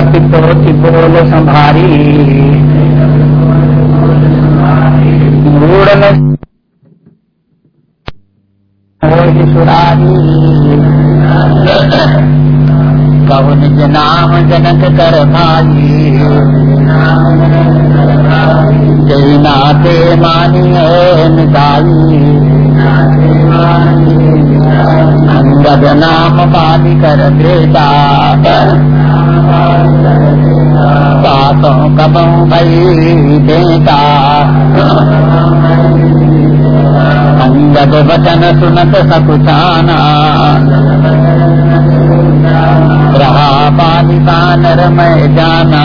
कपि बोल संभारी में सुरारी नाम जनक कर भाई। जय नाते मानिए निदाई अंगद नाम बाली कर बेटा भई बेटा। अंगद वचन सुनत सकुचाना। रहा में जाना।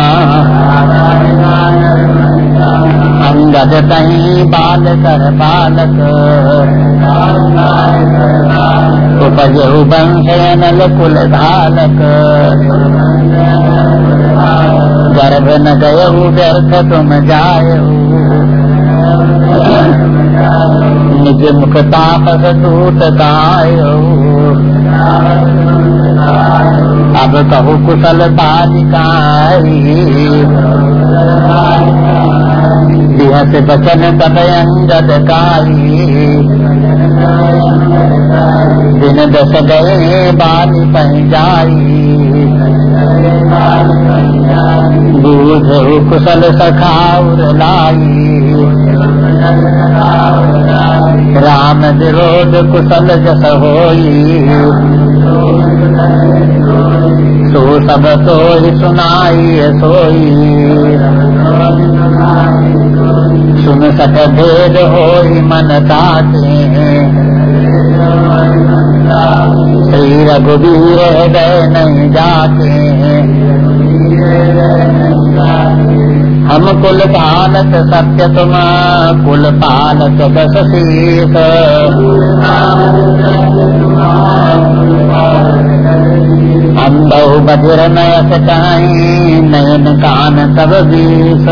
अंगद कहीं बाल कर बालक। उपजहु बंशे नल कुल धालक। गर्भ न गयहु व्यर्थ तुम जायहु निज मुख तापस टूट गायो अब कहु कुशल बालिकाई बिहस बचन तब अंगद काई दिन दस गए बाली पह जाई। दूध कुशल सखाउर लाई राम विरोध कुशल जस होई। तो सब तो ही सुनाई सोई। सुन सक भेद हो मन ताते श्री रघुवीर हृदय नहीं जाते। हम कुल पालक सत्य तुम कुल पालक दस शीस हम बहु बधिर नयस कहीं, नयन कान सब बीस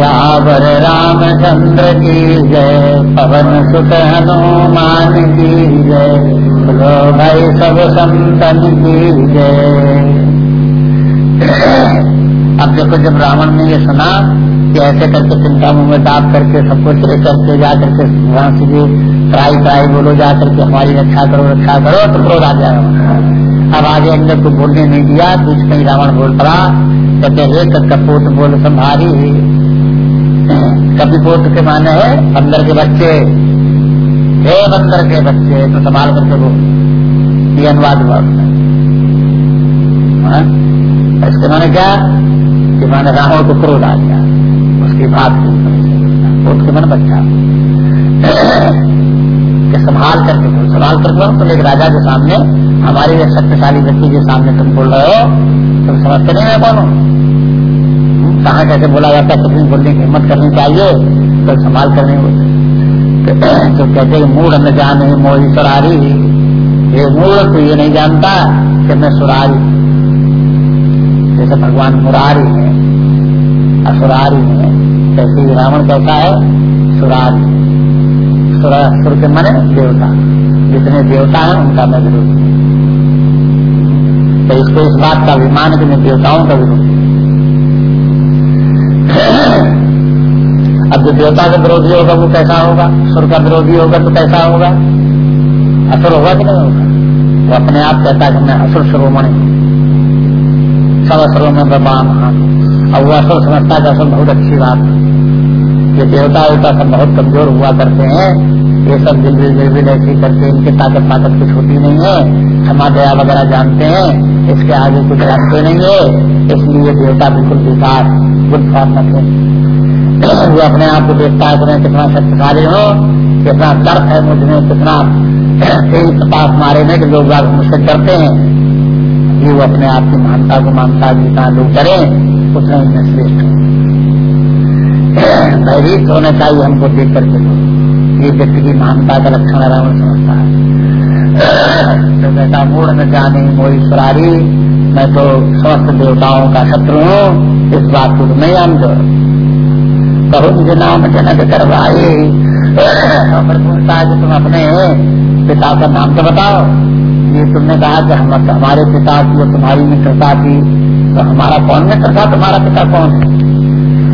सियावर रामचंद्र की जय, पवन सुत हनुमान की जय, बोलो भाई सब संतन की जय। अब देखो जब रावण ने ये सुना कि ऐसे करके चिंता मुँह में दाप करके सब कुछ करके जा करके वहाँ से भी ट्राई ट्राई बोलो जा करके हमारी रक्षा करो रक्षा करो तो क्रोध आ जाएगा अब आगे अंदर को बोलने नहीं दिया, बीच में रावण बोल पड़ा, कहते, हे कपूत बोल संभारी कपिपोत के माने है, बंदर के बच्चे। हे बंदर के बच्चे तो संभाल करके बोल ये अनुवाद हुआ। इसके माने क्या? कि माने रावण को क्रोध आ गया। उसकी बात पोत के मन बच्चा कि संभाल करके बोल संभाल करके बोल तो एक राजा के सामने, हमारे शक्तिशाली व्यक्ति के सामने तुम बोल रहे हो तुम समझते नहीं मैं कौन? कहाँ कैसे बोला जाता है कितनी बोलने की हिम्मत करनी चाहिए? तो संभाल करने तो कहते हैं मूड न जाने, मोही सुरारी। ये मूड तो ये नहीं जानता कि मैं सुरारी जैसे भगवान मुरारी है, असुरारी है कैसे रावण कहता है, सुरारी। सुर के मने देवता। जितने देवता हैं, उनका मैं विरोधी तो इसको इस बात का अभिमान कि मैं देवताओं का विरोधी अब जो देवता का विरोधी होगा वो कैसा होगा? सुर का विरोधी होगा तो कैसा होगा? असुर होगा कि नहीं होगा? वो अपने आप कहता है कि मैं असुर श्रोमणि सब असुरों में बबाम और वो असुर समझता है असुर बहुत अच्छी बात है। ये देवता वेवता सब बहुत कमज़ोर हुआ करते हैं। ये सब दिल दिल दिल ऐसी करके इनकी ताकत ताकत कुछ होती नहीं है। क्षमा, दया वगैरह जानते हैं। इसके आगे कुछ जानते नहीं है। इसलिए देवता बिल्कुल बेकार, बुद्ध है। वो अपने आप को देखता है मैं कितना शक्तिशाली हो, कितना तर्क है मुझमें कितना प्रताप मारे में लोग मुझसे डरते हैं। ये वो अपने आप की महानता को मानता जितना लोग डरे, उतना ही श्रेष्ठ भयभीत होना चाहिए हमको देख करके ये व्यक्ति की महानता का लक्षण रावण समझता है। तो कहता, मूड न जाने मोई सुरारी, मैं तो समस्त देवताओं का शत्रु हूँ, इस बात को नहीं जानते बहुत नाम जनक करवाए और पूछता है कि तुम अपने पिता का नाम तो बताओ। ये तुमने कहा कि हम हमारे पिता की और तुम्हारी मित्रता थी तो हमारा कौन मित्र था? तुम्हारा पिता कौन? है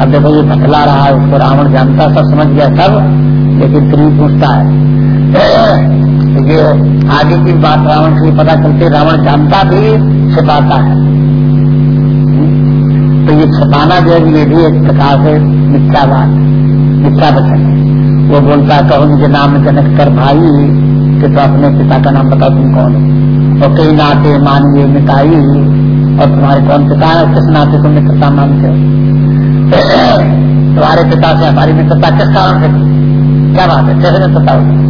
अब देखो, ये बतला रहा है, उसको रावण जानता सब समझ गया सब, लेकिन फिर पूछता है। ये आगे की बात रावण से पता चलती रावण जानता भी छिपाता है। तो ये छपाना जो है ये भी एक प्रकार से मिथ्या बात मिथ्या वचन वो बोलता कहो मुझे नाम जनक कर भाई, कि तो अपने पिता का नाम बताओ तुम कौन हो? और कई नाते मानिए मिताई और तुम्हारे कौन पिता है? किस नाते तुम मित्रता मानते हो? तुम्हारे पिता से हमारी मित्रता किस कारण से क्या बात है? कैसे मित्रता होगी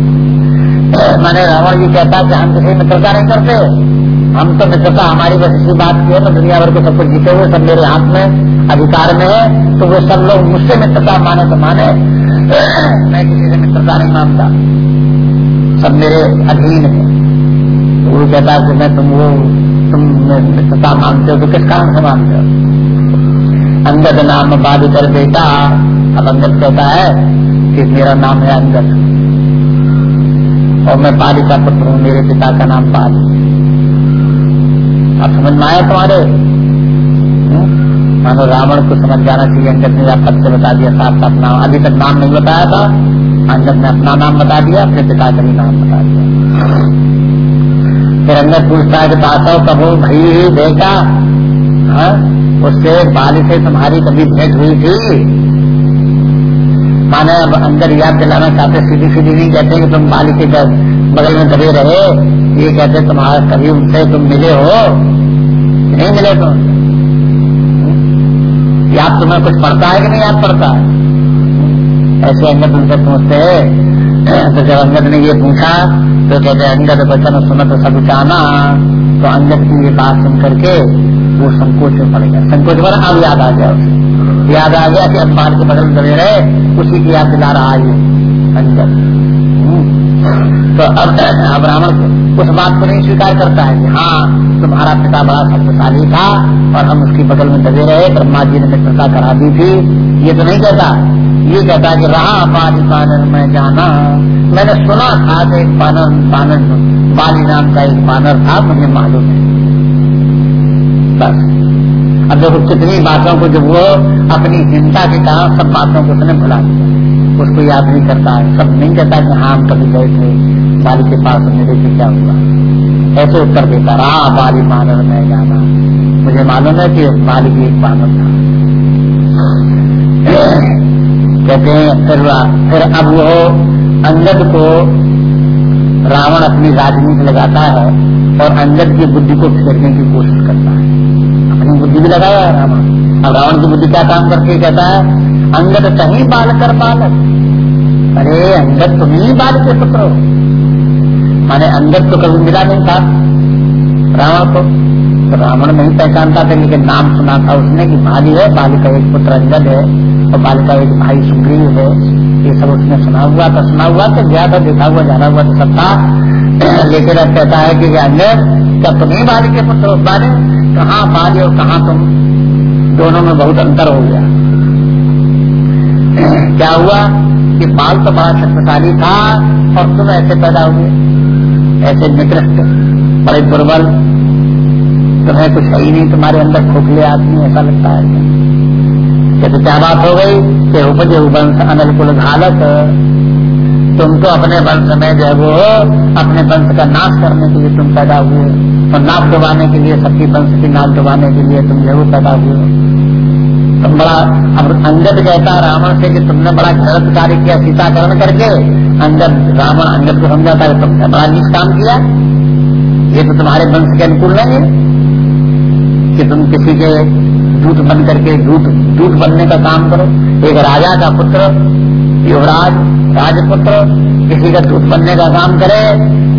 मैंने रावण जी कहता कि हम किसी मित्रता नहीं करते। हम तो मित्रता, हमारी बस इसी बात की है तो दुनिया भर के सब कुछ जीते हुए, सब मेरे हाथ में अधिकार में है तो वो सब लोग मुझसे मित्रता माने तो माने। मैं किसी से मित्रता नहीं मानता। सब मेरे अधीन है। तो वो कहता है कि मैं तुम वो, तुम मित्रता मानते हो तो किस कारण से मानते हो? अंगद नाम बाद कर बेटा अब अंगद कहता है कि मेरा नाम है अंगद। और मैं बाली का पुत्र हूँ, मेरे पिता का नाम बाली अब समझ में आया तुम्हारे? मानो रावण को समझ जाना चाहिए अंगद ने पद से बता दिया साफ़ साफ़ नाम अभी तक नाम नहीं बताया था। अंगद ने अपना नाम बता दिया, अपने पिता का भी नाम बता दिया। फिर अंगद पूछता है कि तासव कबू भाई, बेटा हाँ उससे बाल से तुम्हारी कभी भेंट हुई थी? माने अब अंदर याद दिलाना चाहते सीधी सीधी नहीं कहते कि तुम बाली के बगल में दबे रहे, ये कहते तुम्हारा कभी उनसे तुम मिले हो? नहीं मिले तुम याद तुम्हें कुछ पड़ता है कि नहीं? याद पड़ता है। ऐसे अंगत उनसे पूछते है। तो जब अंगद ने ये पूछा तो कहते अंगद बचन सुनत सब जाना। तो अंगद की ये बात सुन करके वो संकोच में पड़ गया। संकोच पर अब याद आ गया उसे। याद आ गया कि अखबार के बगल में रहे, उसी की याद दिला रहा है अंगद। तो अब रावण उस बात को नहीं स्वीकार करता है कि हाँ तुम्हारा पिता बड़ा शक्तिशाली था और हम उसकी बगल में दबे रहे, ब्रह्मा जी ने मित्रता करा दी थी। ये तो नहीं कहता। ये कहता कि रहा बाली बानर में जाना। मैंने सुना था कि एक बानर बानर बाली नाम का एक बानर था, मुझे मालूम है। बस। अब देखो कितनी बातों को जब वो अपनी हिंसा के कारण सब बातों को उसने भुला दिया। उसको याद नहीं करता है। सब नहीं कहता कि हाँ हम कभी गए थे। बाली के पास मेरे से क्या हुआ। ऐसे उत्तर देता रहा बाली मानव में जाना। मुझे मालूम है कि बाली भी एक मानव था। कहते हैं, फिर फिर अब वो अंगद को रावण अपनी राजनीति लगाता है और अंगद की बुद्धि को फेरने की कोशिश करता है। बुद्धि भी लगाया है रावण। अब रावण की बुद्धि क्या काम करके कहता है, अंगद कहीं बाल कर बालक अरे, अंगद तुम ही बाल के पुत्र हो। माने अंगद तो कभी मिला नहीं था रावण को। तो रावण नहीं पहचानता था, लेकिन नाम सुना था उसने कि बाली है, बाली का एक पुत्र अंगद है, और बाली का एक भाई सुग्रीव है। ये सब उसने सुना हुआ था, सुना हुआ तो गया था, देखा हुआ, जाना हुआ तो सब था। लेकिन अब कहता है कि अंगद, क्या तुम्हें बाली के पुत्र बाली? कहाँ बाली और कहाँ तुम? दोनों में बहुत अंतर हो गया। क्या हुआ कि बाल तो बड़ा शक्तिशाली था और तुम ऐसे पैदा हुए। ऐसे निकृष्ट, बड़े दुर्बल। तुम्हें कुछ सही नहीं, तुम्हारे अंदर खोखले आदमी, ऐसा लगता है। तो क्या बात हो गई कि उपजे वंश अनल कुल घालक तुम तो अपने वंश में जो वो अपने वंश का नाश करने के लिए तुम पैदा हुए और नाक डुबाने के लिए सबकी वंश की नाक डुबाने के लिए तुम जो पैदा हुए। तुम बड़ा अब अंगद कहता रावण से कि तुमने बड़ा गलत कार्य किया सीताकरण करके अंगद, रावण अंगद को समझाता है तुमने बड़ा नीच काम किया। ये तो तुम्हारे वंश के अनुकूल नहीं है कि तुम किसी के दूत बन करके दूत दूत बनने का काम करो। एक राजा का पुत्र युवराज राजपुत्र किसी का दूत बनने का काम करे,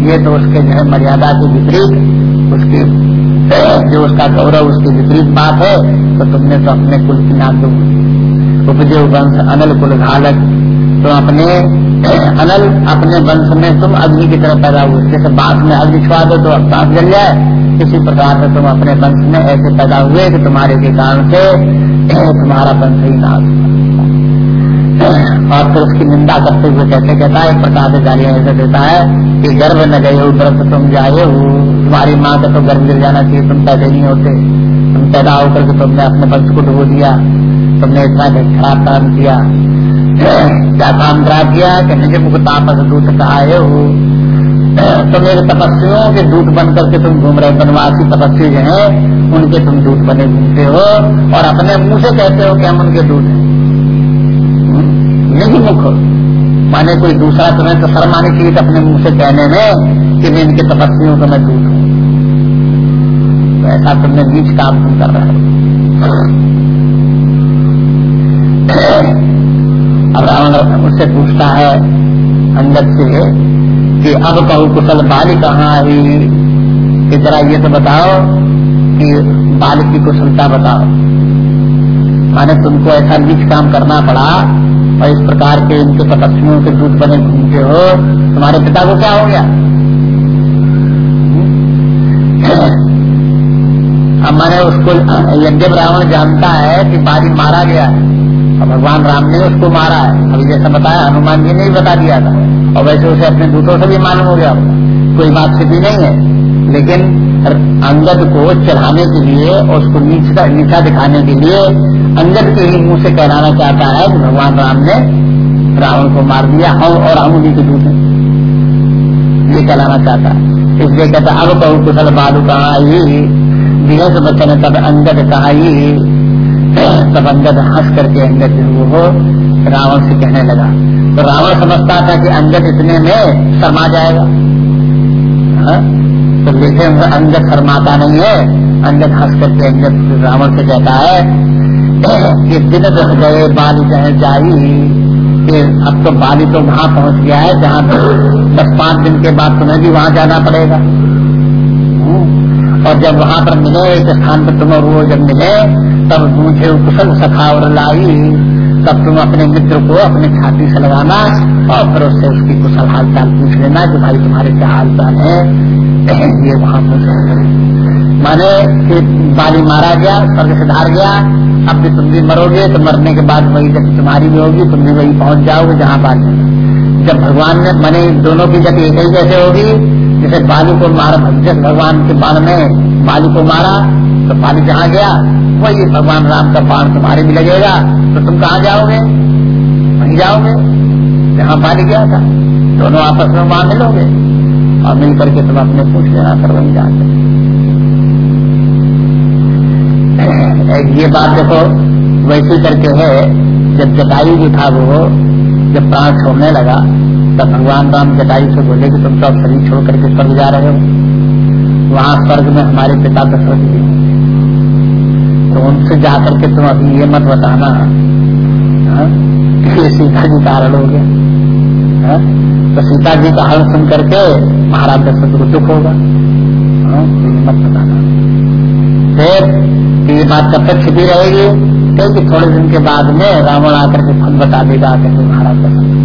ये तो उसके जो है मर्यादा के विपरीत, उसकी जो उसका गौरव, उसकी विपरीत बात है तो तुमने तो अपने कुल की नाम दो उपजे वंश, अनल कुल घालक तो अपने अनल अपने वंश में तुम अग्नि की तरह पैदा हुए। जैसे बाँस में अग्नि छुआ दो तो अब बाँस जल जाए। इसी प्रकार से तुम अपने वंश में ऐसे पैदा हुए कि तुम्हारे के कारण से तुम्हारा वंश ही नाश और फिर उसकी निंदा करते हुए कैसे कहता है प्रकार से ऐसे देता है कि गर्भ न गए व्रत तुम जाए हो तुम्हारी माँ का तो गर्भ गिर जाना चाहिए, तुम पैदा नहीं होते। तुम पैदा होकर के तुमने अपने वंश को डुबो दिया, तुमने इतना खराब काम किया, क्या काम खराब किया कि निज मुख तापस दूत कहा, हो तो मेरे तपस्वियों के दूत बन करके तुम घूम रहे बनवासी तपस्वी जो है, उनके तुम दूत बने घूमते हो और अपने मुँह से कहते हो कि हम उनके दूत हैं। मुख। माने कोई दूसरा तुम्हें तो शर्म आनी चाहिए अपने मुँह से कहने में कि मैं इनके तपस्वियों को मैं दूत हूँ। तो ऐसा तुमने बीच काम तुम कर रहे हो। अब रावण उससे पूछता है अंदर से, कि अब कहू कुशल बाल कहाँ आई कि जरा ये तो बताओ कि बाल की कुशलता बताओ। माने तुमको ऐसा नीच काम करना पड़ा और इस प्रकार के इनके तपस्वियों के दूध बने घूमते हो, तुम्हारे पिता को क्या हो गया? अब मैंने उसको यज्ञ ब्राह्मण जानता है कि बारी मारा गया है। और भगवान राम ने उसको मारा है। अभी जैसा बताया, हनुमान जी ने भी बता दिया था। और वैसे उसे अपने दूतों से भी मालूम हो गया कोई बात सिद्धि नहीं है। लेकिन अंगद को चढ़ाने के लिए और उसको नीचा नीचा दिखाने के लिए अंगद के ही मुँह से कहलाना चाहता है कि भगवान राम ने रावण को मार दिया, हम और हम उन्हीं के दूत ये कहलाना चाहता है। इसलिए कहता अब कहू कुशल बालू कहा दिवस बचन तब अंगद कहा तब अंगद हंस करके अंगद वो रावण से कहने लगा। तो रावण समझता था कि अंगद इतने में शर्मा जाएगा। हा? तो देखे अंगद शर्माता नहीं है। अंगद हंस करके अंगद रावण से कहता है कि दिन रह गए बाली जहाँ जाई। कि अब तो बाली तो वहाँ पहुँच गया है, जहाँ तो दस पाँच दिन के बाद तुम्हें भी वहाँ जाना पड़ेगा। और जब वहाँ पर मिले, एक स्थान पर तुम वो जब मिले, तब मुझे कुशल सखा और लाई। तब तुम अपने मित्र को अपने छाती से लगाना और फिर उससे उसकी कुशल हाल चाल पूछ लेना कि भाई तुम्हारे क्या हाल चाल है? ये वहाँ माने कि बाली मारा गया, स्वर्ग से धार गया, अब भी तुम भी मरोगे तो मरने के बाद वही जब तुम्हारी भी होगी, तुम भी वही पहुँच जाओगे जहाँ बाली जब भगवान ने, माने दोनों की जब एक ही जैसे होगी, जैसे बालू को मारा जब भगवान के बाण में बालू को मारा तो बाली जहाँ गया? वही भगवान राम का बाण तुम्हारे भी लगेगा तो तुम कहाँ जाओगे? वहीं जाओगे। जहाँ पानी गया था। दोनों आपस में वहाँ मिलोगे और मिल करके तुम अपने पूछ लेना कर वही जाते ये बात देखो, वैसे करके है, जब जटायु जो था वो, जब प्राण छोड़ने लगा, तब भगवान राम जटायु से बोले कि तुम तो शरीर छोड़ करके स्वर्ग जा रहे हो। वहाँ स्वर्ग में हमारे पिता दशरथ जी तो उनसे जाकर के तुम अभी ये मत बताना हाँ, कि सीता जी कारण हो गया हाँ, तो सीता जी का हल सुन करके महाराज दशरथ को दुख होगा हाँ, मत बताना। फिर ये बात कब तक छिपी रहेगी क्योंकि थोड़े दिन के बाद में रावण आकर के खुद बता देगा कि महाराज दशरथ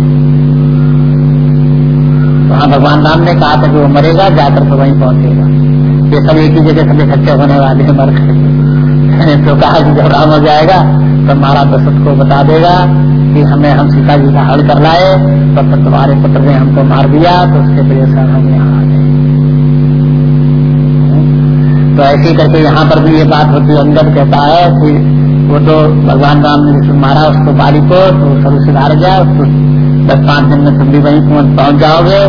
वहाँ भगवान राम ने कहा था कि वो मरेगा जाकर तो वहीं पहुंचेगा। ये सब एक ही जगह सब इकट्ठे होने वाले हैं मर तो कहा कि जब राम हो जाएगा तो महाराज दशरथ को बता देगा कि हमें हम सीता जी का हल कर लाए तो फिर तुम्हारे पुत्र ने हमको मार दिया तो उसके वजह से हम यहाँ आ गए। तो ऐसे करके यहाँ पर भी ये बात होती है अंदर कहता है कि वो तो भगवान राम ने जिसको मारा, उसको बारी को तो सब सुधार गया, उसको दस पाँच दिन में तुम भी वहीं पहुँच जाओगे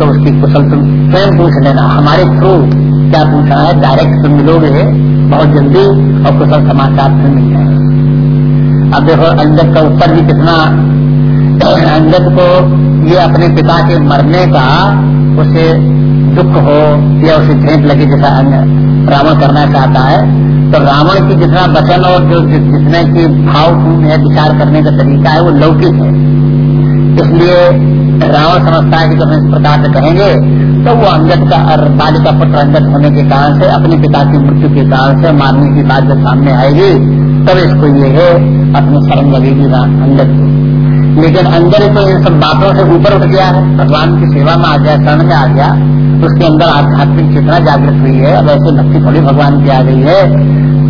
तो उसकी कुशल तुम स्वयं पूछ लेना। हमारे थ्रू क्या पूछा है? डायरेक्ट तुम मिलोगे, बहुत जल्दी और कुशल समाचार फिर मिल जाएगा। अब देखो अंजद का ऊपर भी कितना अंजद को ये अपने पिता के मरने का उसे दुख हो या उसे भेंट लगे जैसा रावण करना चाहता है तो रावण की जितना वचन और जो जितने की भावपूर्ण है, विचार करने का तरीका है, वो लौकिक है। इसलिए रावण समझता है कि जब हम इस प्रकार से कहेंगे तो वो अंगत का बालिका पुत्र अंगत होने के कारण से, अपने पिता की मृत्यु के कारण से मारने की बात जब सामने आएगी, तब इसको ये है, अपनी शरण लगेगी अंदर को। लेकिन अंदर तो इन सब बातों से ऊपर उठ गया है, भगवान की सेवा में आ गया, शरण में आ गया, उसके अंदर आध्यात्मिक चेतना जागृत हुई है, अब ऐसे भक्ति थोड़ी भगवान की आ गई है।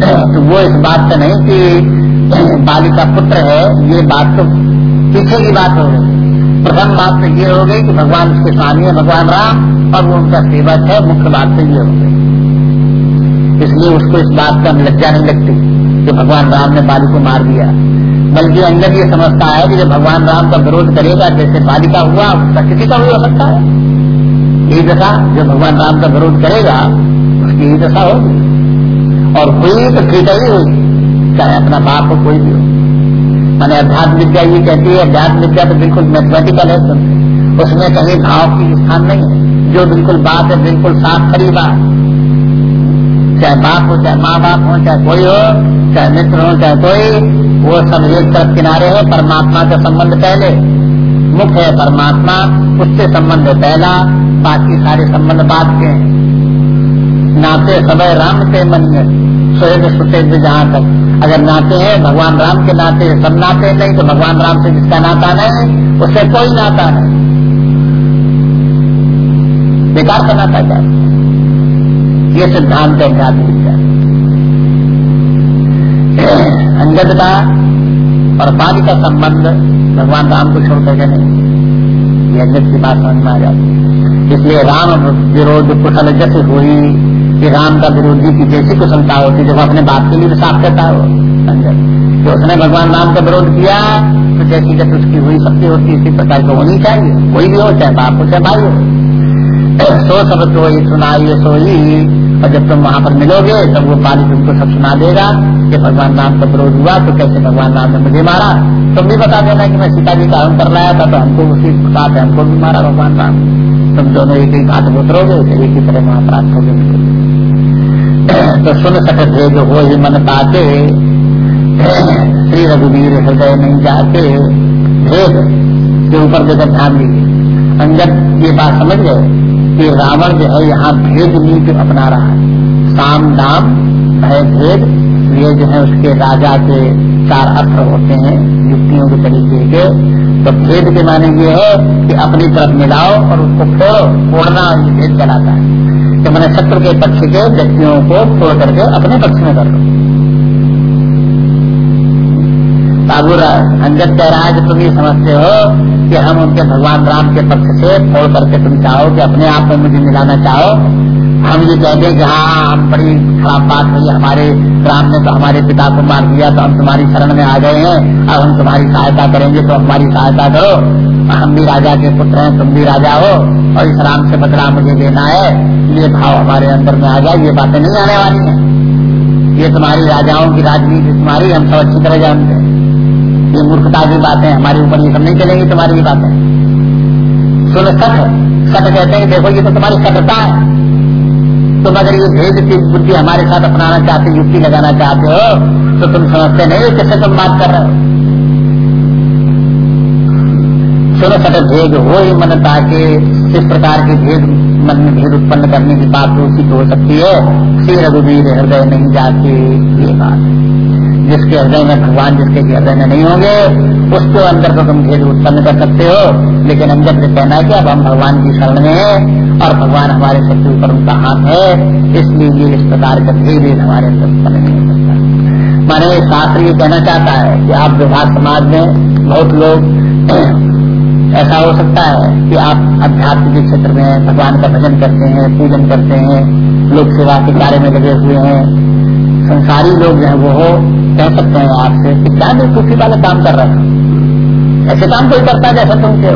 तो वो इस बात से नहीं कि बालिका पुत्र है, ये बात तो पीछे की बात हो गई प्रथम बात तो ये हो गई कि भगवान उसके स्वामी है, भगवान राम, और वो उनका सेवक है, मुख्य बात तो ये हो गई। इसलिए उसको इस बात का लज्जा नहीं लगती कि भगवान राम ने बाली को मार दिया। बल्कि अंदर ये समझता है कि जब भगवान राम का विरोध करेगा, जैसे बालिका हुआ, उसका किसी का भी हो सकता है। यही दशा जो भगवान राम का विरोध करेगा, उसकी यही दशा होगी। और हुई तो ठीक ही हुई, चाहे अपना बाप हो, कोई भी हो। मैंने अध्यात्म विद्या ये कहती है, अध्यात्म विद्या तो बिल्कुल मैथमेटिकल है उसमें कहीं भाव की स्थान नहीं है। जो बिल्कुल बात है, बिल्कुल साफ़ खरी बात। चाहे बाप हो, चाहे माँ बाप हो, चाहे कोई हो, चाहे मित्र हो, चाहे कोई, वो सब एक तरफ़ किनारे है, परमात्मा का संबंध पहले मुख्य है परमात्मा, उससे संबंध पहला, बाकी सारे संबंध बाद के नाते समय राम से मन में सुहेद सुतेद जहाँ तक। अगर नाते हैं, भगवान राम के नाते, सब नाते नहीं तो भगवान राम से जिसका नाता नहीं, उससे कोई नाता नहीं। बेकार का नाता क्या? ये सिद्धांत है जाति अंगद का और बाली का संबंध भगवान राम को छोड़ करके नहीं। ये अंगद की बात समझ में आ जाती इसलिए राम विरोध कुशल जैसे हुई कि राम का विरोधी की जैसी कुशलता होती जब अपने बाप के लिए साफ़ करता हो समझे। तो उसने भगवान राम का विरोध किया तो जैसी जब उसकी हुई शक्ति होती इसी प्रकार की होनी चाहिए। कोई भी हो, चाहे बाप हो, चाहे भाई हो। सो सब तो सुनाइए, सोई। और जब तुम वहाँ पर मिलोगे, तब वो बाली तुमको सब सुना देगा कि भगवान राम का विरोध हुआ तो कैसे भगवान राम ने मुझे मारा? तुम भी बता देना कि मैं सीता जी का हरण कर रहा था तो हमको उसी साथ हमको भी मारा भगवान राम। तुम दोनों एक ही घाट उतरोगे, फिर एक ही तरह वहाँ प्राप्त हो तो सुन सकते जो हो ही मन पाते, श्री रघुवीर हृदय नहीं जाते। भेद के ऊपर जगह ध्यान दीजिए। ये बात समझ गए? कि रावण जो है यहाँ भेद नीति अपना रहा है। साम दाम, भय भेद, ये जो है उसके राजा के चार अस्त्र होते हैं, युक्तियों के तरीके के। तो भेद के माने ये है कि अपनी तरफ़ मिलाओ और उसको फोड़ो फोड़ना ये भेद चलाता है। तो मैंने शत्रु के पक्ष के व्यक्तियों को फोड़ करके अपने पक्ष में कर लो बाबू अंगद कह रहा है कि तुम ये समझते हो कि हम उनके भगवान राम के पक्ष से फोड़ करके तुम चाहो कि अपने आप में मुझे मिलाना चाहो। हम ये कहते हैं कि हाँ बड़ी खराब बात हुई, हमारे राम ने तो हमारे पिता को मार दिया तो हम तुम्हारी शरण में आ गए हैं, अब हम तुम्हारी सहायता करेंगे तो हमारी सहायता करो। हम भी राजा के पुत्र हैं, तुम भी राजा हो, और इस राम से बदला मुझे लेना है। ये भाव हमारे अंदर में आ जाए ये बातें नहीं आने वाली है। ये तुम्हारी राजाओं की राजनीति तुम्हारी, हम सब अच्छी तरह जानते हैं। ये मूर्खता की बातें हमारे ऊपर ये सब नहीं चलेंगी, तुम्हारी ये बातें। सुन सठ सठ कहते हैं, देखो, ये तो तुम्हारी सठता है। तुम अगर ये भेद की बुद्धि हमारे साथ अपनाना चाहते, युक्ति लगाना चाहते हो तो तुम समझते नहीं कैसे तुम बात कर रहे हो। सुनो सट भेद हो ही मनता के इस प्रकार के भेद मन में भेद उत्पन्न करने की बात तो उसी हो सकती है। श्री रघुवीर हृदय नहीं जाके ये बात। जिसके हृदय में भगवान जिसके हृदय में नहीं होंगे, उसको अंदर तो तुम भेद उत्पन्न कर सकते हो। लेकिन अंदर से कहना है कि अब हम भगवान की शरण में है और भगवान हमारे सबसे ऊपर उनका हाथ है, इसलिए ये इस प्रकार का भेद हमारे अंदर उत्पन्न नहीं हो सकता। माने शास्त्र ये कहना चाहता है कि आप विभाग समाज में बहुत लोग ऐसा हो सकता है कि आप अध्यात्म के क्षेत्र में भगवान का भजन करते हैं, पूजन करते हैं, लोक सेवा के कार्य में लगे हुए हैं। संसारी लोग जो है वो हो, कह सकते हैं आपसे कि क्या बेवकूफ़ी वाले काम कर रहे हैं? ऐसे काम कोई करता है जैसा तुम के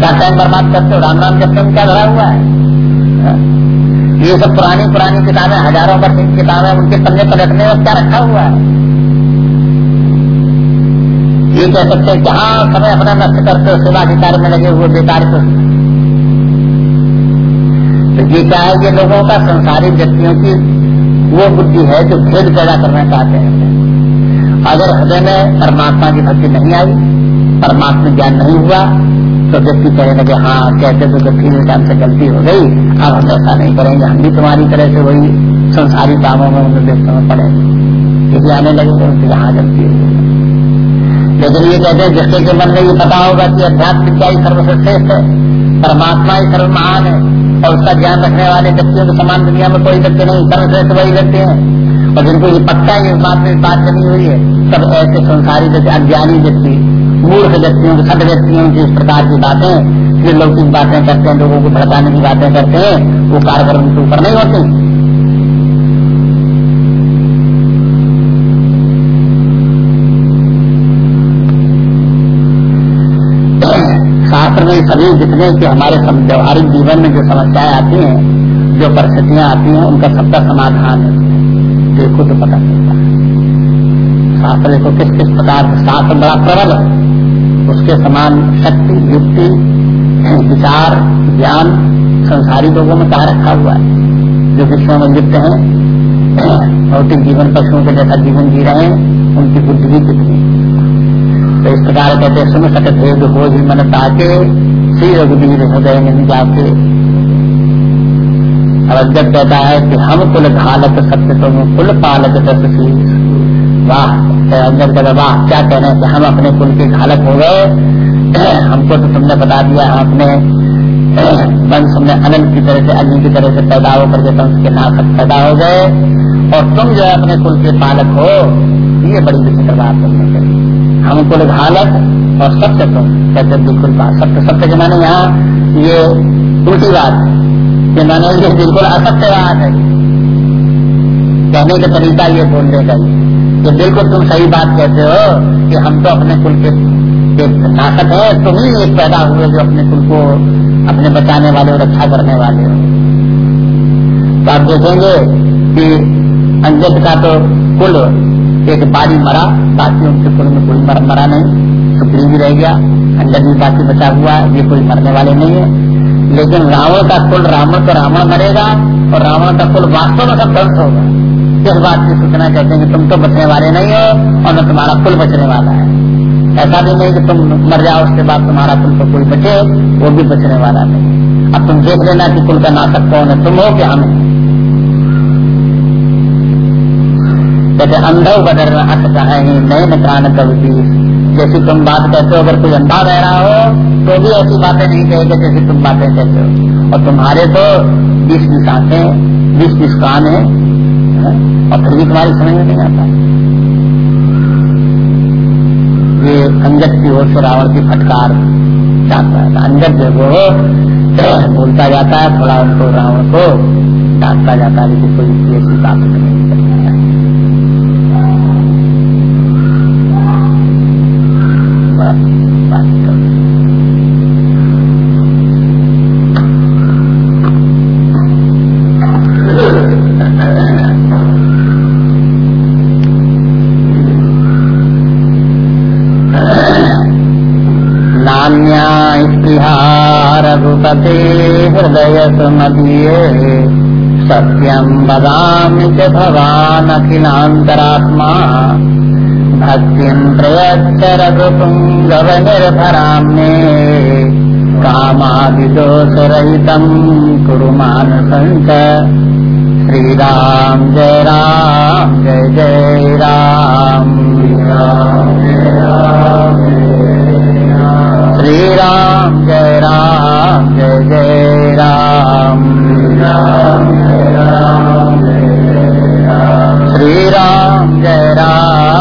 टाइम बर्बाद करते हो, राम राम जब तुम क्या धरा हुआ है? हाँ? ये सब पुरानी पुरानी किताबें, हज़ारों वर्ष की किताबें, उनके पन्ने पलटने में क्या रखा हुआ है? ये कह सकते हैं कि हाँ समय अपना नष्ट करते हो, सेवा अधिकार में लगे हुए बेकार को। तो ये क्या है? ये लोगों का संसारी व्यक्तियों की वो बुद्धि है जो भेद पैदा करना चाहते हैं। अगर हृदय में परमात्मा की भक्ति नहीं आई, परमात्मा ज्ञान नहीं हुआ तो व्यक्ति कहने लगे हाँ कहते तो गलती में टाइम से गलती हो गई। अब हम ऐसा नहीं करेंगे। हम भी तुम्हारी तरह से वही संसारी कामों में उन्हें व्यक्तों में पड़ेंगे यदि आने लगे तो उनकी यहाँ गलती हो लेकिन ये कहते हैं, जिसके के मन में ये पता होगा कि अध्यात्म विद्या ही सर्वश्रेष्ठ है परमात्मा ही सर्व महान है। और उसका ज्ञान रखने वाले व्यक्तियों के समान दुनिया में कोई व्यक्ति नहीं सर्वश्रेष्ठ वही व्यक्ति है। और जिनको ये पक्का ही इस बात में बात बनी हुई है, सब ऐसे संसारी जैसे अज्ञानी व्यक्ति, मूर्ख व्यक्तियों की सद व्यक्तियों की इस प्रकार की बातें, जो लौकिक बातें करते हैं, लोगों को भड़काने की बातें करते हैं, वो कारगर उनके ऊपर नहीं होती। में सभी जितने के हमारे व्यवहारिक जीवन में जो समस्याएँ आती हैं, जो परिस्थितियाँ आती हैं, उनका सबका समाधान है। देखो तो पता चलता है। शास्त्र देखो किस किस प्रकार शास्त्र बड़ा प्रबल है। उसके समान शक्ति, युक्ति, विचार, ज्ञान संसारी लोगों में कहा रखा हुआ है? जो विश्व में लिप्त है, भौतिक जीवन पशुओं के जैसा जीवन जी रहे हैं, उनकी बुद्धि भी कितनी तो इस प्रकार कहते सुन सकते हो ही मन ताके श्री रघुवीर हृदय नहीं जाके और जब कहता है कि हम कुल घालक सत्य तुम कुल पालक दस वाह अंजन कहता वाह, क्या कह रहे हैं कि हम अपने कुल के घालक हो गए। हमको तो तुमने बता दिया अपने वंश में अनंत की तरह से, अग्नि की तरह से पैदा होकर के वंश के नाशक पैदा हो गए। और तुम जो अपने कुल के पालक हो। ये बड़ी विचित्र बात तुमने कही हम कुल घालक और सत्य तुम कहते बिल्कुल सत्य सत्य के माने यहाँ ये उल्टी बात कि मैंने ये बिल्कुल असत्य बात है। कहने का तरीका ये बोलने का ये बिल्कुल तुम सही बात कहते हो कि हम तो अपने कुल के नाशक है, तुम ही एक पैदा हुए जो अपने कुल को अपने बचाने वाले और रक्षा करने वाले हो। तो आप देखेंगे कि अंजद का तो कुल एक बारी मरा बाकी उनके कुल में कोई मर, मरा नहीं। सुप्री भी रह गया अंडर भी बाकी बचा हुआ ये कोई मरने वाले नहीं है। लेकिन रावण का कुल रावण तो रावण मरेगा और रावण का कुल वास्तव में सब ध्वंस होगा। इस बात की सूचना कहते हैं कि तुम तो बचने वाले नहीं हो और न तुम्हारा कुल बचने वाला है। ऐसा भी नहीं कि तुम मर जाओ उसके बाद तुम्हारा कुल तो कोई बचे वो भी बचने वाला नहीं। अब तुम देख लेना कि कुल का नाशक कौन है तुम हो क्या हमें? कहते अंधव बदल अख कहे कवती। जैसी तुम बात कहते हो, अगर कोई अंधा बह रहा हो तो भी ऐसी बातें नहीं कहेगा जैसी तुम बातें कहते हो। और तुम्हारे तो बीस बीस आँखें बीस बीस कान है और फिर भी तुम्हारी समझ में नहीं आता। ये अंजत की ओर से रावण की फटकार जाता है। अंजत जो वो बोलता जाता है, थोड़ा उनको रावण को डांटता जाता है कि कोई ऐसी बात नहीं करता है। रघुपते हृदय सुमदीये सत्यम बदामि च भवान् अखिलान्तरात्मा भक्तिं प्रयच्छ रघुपुङ्गवनिर्भराम् मे कामादिदोषरहितम् कुरु मानसञ्च। श्रीराम जय राम, जय जय राम। श्रीराम जय राम, जय जय राम। श्रीराम जय राम।